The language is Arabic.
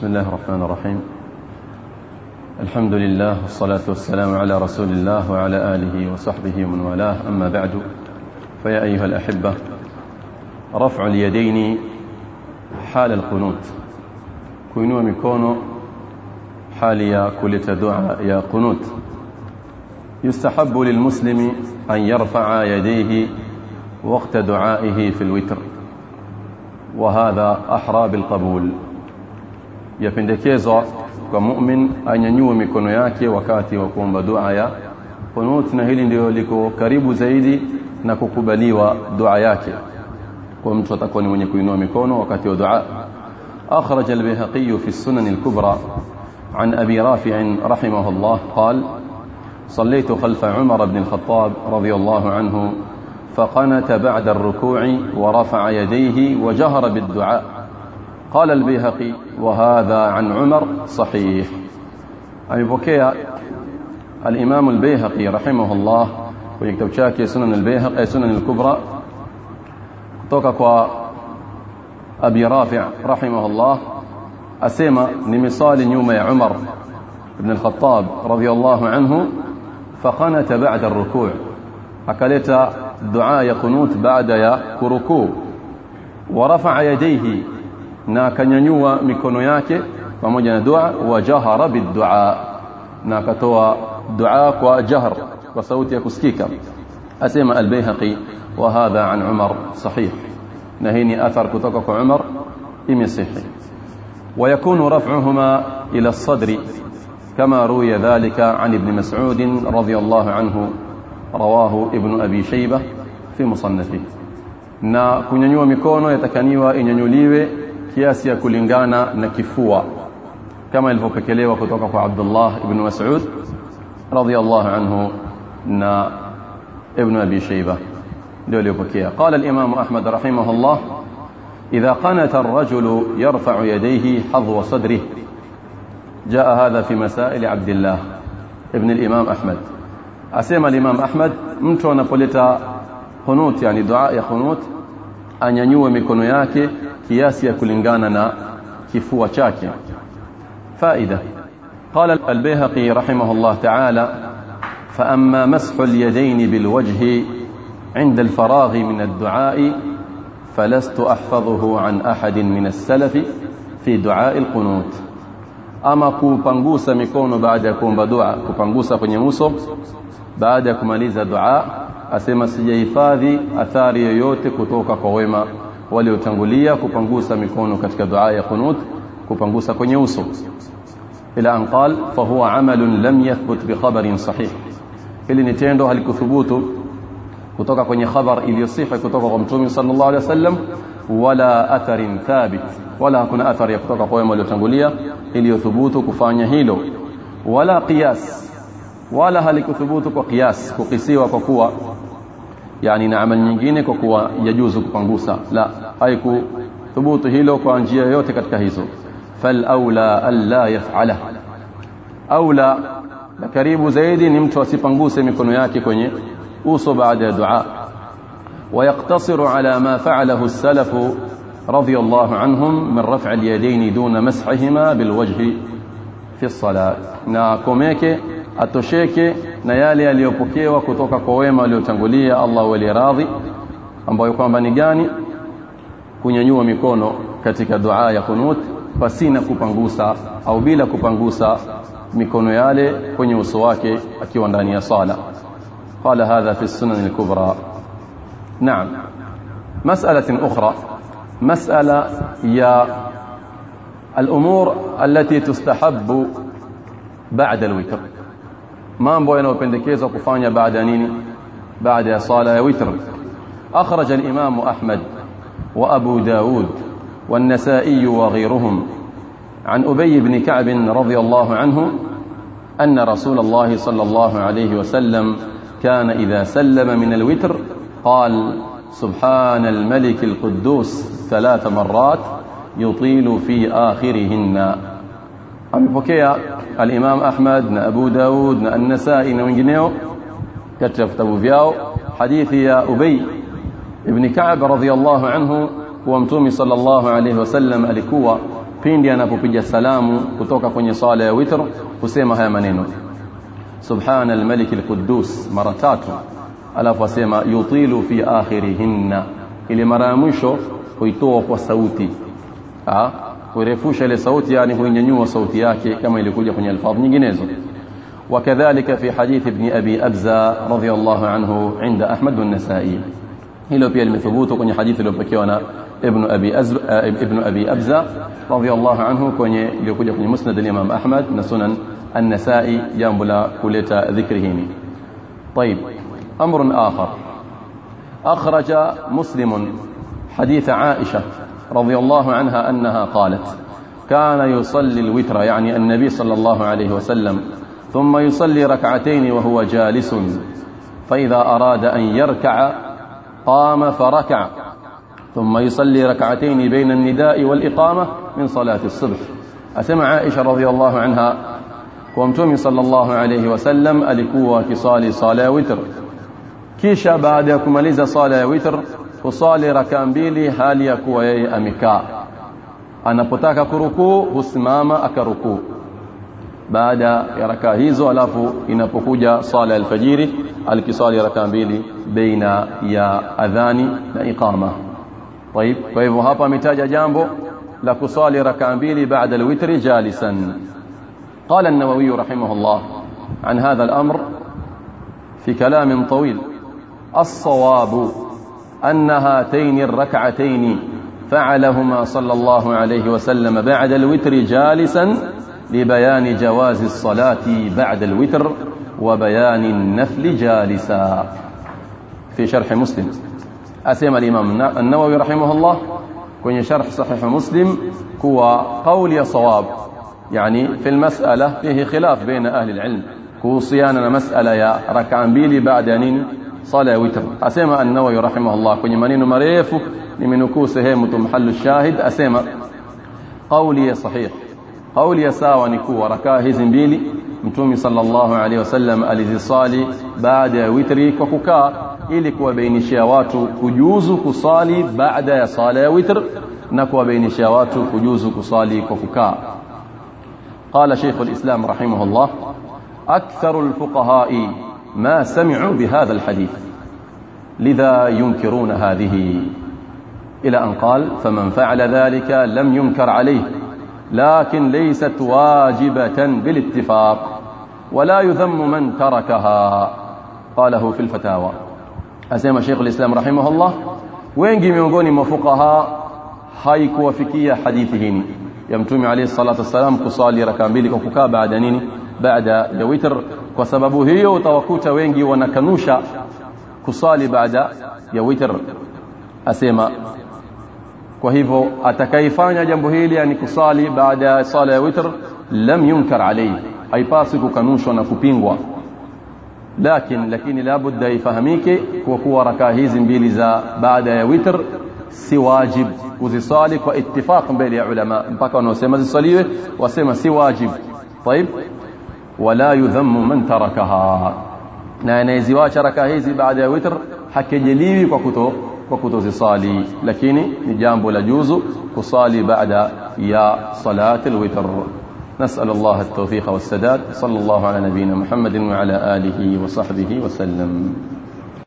بسم الله الرحمن الرحيم. الحمد لله والصلاة والسلام على رسول الله وعلى آله وصحبه ومن والاه. أما بعد فيا أيها الأحبة رفع اليدين حال القنوت. kuinua mikono hali ya kuleta dua ya qunut yustahabu lilmuslimi an yarfaa yadayhi وقت دعائه في الوتر وهذا أحرى بالقبول. Yapendekezwa kwa mu'min anyanyue mikono yake wakati wa kuomba dua ya qunut na hili ndio liko karibu zaidi na kukubaliwa dua yake kwa mtu atakuwa ni mwenye kuinua mikono wakati wa dua البيهقي في السنن الكبرى عن أبي رافع رحمه الله قال صليت خلف عمر بن الخطاب رضي الله عنه فقنت بعد الركوع ورفع يديه وجهر بالدعاء قال البيهقي وهذا عن عمر صحيح. أي بوكيا الإمام البيهقي رحمه الله ويكتب شاكي سنن البيهقي سنن الكبرى. توقع أبي رافع رحمه الله أسيما لمصال يوم يا عمر بن الخطاب رضي الله عنه فقنت بعد الركوع. أكلت دعاء قنوت بعد يا ركوع. ورفع يديه na akanyanyua mikono yake pamoja na dua wa jahara bid-du'a na akatoa dua kwa jahr kwa sauti ya kusikika asema al-Baihaqi wa hadha an Umar sahih na hii ni athar kutoka kwa Umar imesihi ويكون رفعهما إلى الصدر كما روي ذلك عن ابن مسعود رضي الله عنه رواه ابن أبي شيبة في مصنفه na kunyanyua mikono yatakaniwa inyanyuliwe kiasi ya kulingana na kifua kama ilivyopokelewa kutoka kwa Abdullah ibn Mas'ud radiyallahu anhu na ibn Abi Shayba ndio aliyopokea qala al-Imam Ahmad rahimahullah إذا قنت الرجل يرفع يديه حظو صدره جاء هذا في مسائل عبد الله ابن الإمام أحمد أسمى الإمام أحمد mtu anapoleta qunut yani dua ya qunut anyanyue mikono yake kiasi ya kulingana na kifua chake faida قال البيهقي رحمه الله تعالى فأما مسح اليدين بالوجه عند الفراغ من الدعاء فلست أحفظه عن أحد من السلف في دعاء القنوت ama kupangusa mikono baada ya kuomba dua kupangusa kwenye uso baada ya kumaliza dua asema sijahifadhi athari yoyote kutoka kwa wema waliotangulia kupangusa mikono katika dua ya qunut kupangusa kwenye uso ila an qal fa huwa amalun lam yathbut bi khabarin sahih hili ni tendo halikuthubutu kutoka kwenye khabar iliyosihi kutoka kwa mtume sallallahu alaihi wasallam wala atharin thabit wala hakuna athari kutoka kwa wema waliotangulia iliyothubutu kufanya hilo wala qiyas wala halikuthubutu kwa qiyas kukisiwa kwa kuwa yani na amali nyingine kwa kuwa yajuzu kupangusa la haikuthubutu hilo kwa njia yoyote katika hizo fal aula alla yaf'ala aula na karibu zaidi ni mtu asipanguse mikono yake kwenye uso baada ya dua ويقتصر على ما فعله السلف رضي الله عنهم من رفع اليدين دون مسحهما بالوجه في الصلاة komeke atosheke na yale yaliyopokewa kutoka kwa wema waliotangulia Allah waliradhi ambayo kwamba ni gani kunyanyua mikono katika dua ya kunut pasina kupangusa au bila kupangusa mikono yale kwenye uso wake akiwa ndani ya sala قال هذا في السنن الكبرى نعم مسألة أخرى مسألة يا الأمور التي تستحب بعد الوتر mambo yanayopendekezwa kufanya baada nini baada ya sala ya witr الإمام أحمد وأبو داود والنسائي وغيرهم عن أبي بن كعب رضي الله عنه أن رسول الله صلى الله عليه وسلم كان إذا سلم من الوتر قال سبحان الملك القدوس ثلاث مرات يطيل في آخرهن. الإمام أحمد نا أبو داود نا النسائي نا وينجنيو كتب كتابو فياو حديث يا أبي ابن كعب رضي الله عنه ومتومي صلى الله عليه وسلم الكوى بيني أنا ببيج السلام kutoka kwenye sala ya witr kusema منينو سبحان الملك القدوس مرتات ثلاثة alafu يطيل في آخرهن إلي ile mara ya kurefusha ile sauti yani huinyanyua sauti yake kama ilikuja kwenye alfadh nyinginezo وكذلك في حديث ابن أبي أبزة رضي الله عنه عند أحمد والنسائي limethubutu kwenye hadithi iliyopokewa na ibn abi azb ibn abi abza radiyallahu anhu kwenye iliyokuja kwenye musnad al-imam ahmad na sunan an-nasai jambo la kuleta dhikri hili طيب أمر اخر اخرج مسلم حديث عائشه رضي الله عنها أنها قالت كان يصلي الوتر يعني النبي صلى الله عليه وسلم ثم يصلي ركعتين وهو جالس فإذا أراد أن يركع قام فركع ثم يصلي ركعتين بين النداء والإقامة من صلاة الصبح. أسمع عائشة رضي الله عنها ومتومي صلى الله عليه وسلم alikuwa kisali sala ya witr kisha baada ya witr kusali raka mbili hali ya kuwa yeye amekaa anapotaka kurukuu husimama akarukuu baada ya raka hizo alafu inapokuja sala alfajiri alikisali raka mbili baina ya adhani na iqama طيب kwa hivyo hapa ametaja jambo la kusali raka mbili baada alwitri jalisan قال النووي رحمه الله عن هذا الأمر في كلام طويل الصواب أن هاتين الركعتين فعلهما صلى الله عليه وسلم بعد الوتر جالسا لبيان جواز الصلاة بعد الوتر وبيان النفل جالسا. في شرح مسلم. أسيما الإمام النووي رحمه الله. كون شرح صحيح مسلم كوا قول صواب. يعني في المسألة فيه خلاف بين أهل العلم. كوصيانا مسألة يا ركعان بيلي بعد نين صلاة وتر أسيما النووي رحمه الله كون منين مريف لمنكو سهيمة محل الشاهد أسيما قولي صحيح قولي sawa ni kuwa rakaa hizi mbili mtume sallallahu alaihi wasallam alizisali baada ya witri kwa kukaa ili kuwabainishia watu kujuzu kusali baada ya sala ya witr na kuwabainishia watu kujuzu kusali kwa kukaa قال شيخ الإسلام رحمه الله أكثر الفقهاء ما سمعوا بهذا الحديث. لذا ينكرون هذه. إلى أن قال فمن فعل ذلك لم ينكر عليه لكن ليست واجبة بالاتفاق ولا يذم من تركها. قاله في الفتاوى. أسمى شيخ الإسلام رحمه الله wengi miongoni mwa fuqaha haikuwafikia hadithi hii ya mtume alayhi salatu wassalam kusali raka mbili kwa kukaa baada kwa sababu hiyo utawakuta wengi wanakanusha kusali baada ya witr asema kwa hivyo atakayefanya jambo hili yani kusali baada ya sala ya witr lam yunkar alayhi haipasi kukanushwa na kupingwa lakini lakini labda ifahamike kwa kuwa rakaa hizi mbili za baada ya witr si wajib kuzisali kwa ittifaq mbele ya ulama mpaka wanaosema zisaliwe wasema si wajib طيب ولا يذم من تركها. نا انايزي واش هذه بعد الوتر حكجليوي ككوتو ككوتو زصلي لكن ني جambo لا بعد يا صلاة الوتر. نسأل الله التوفيق والسداد. صلى الله على نبينا محمد وعلى آله وصحبه وسلم.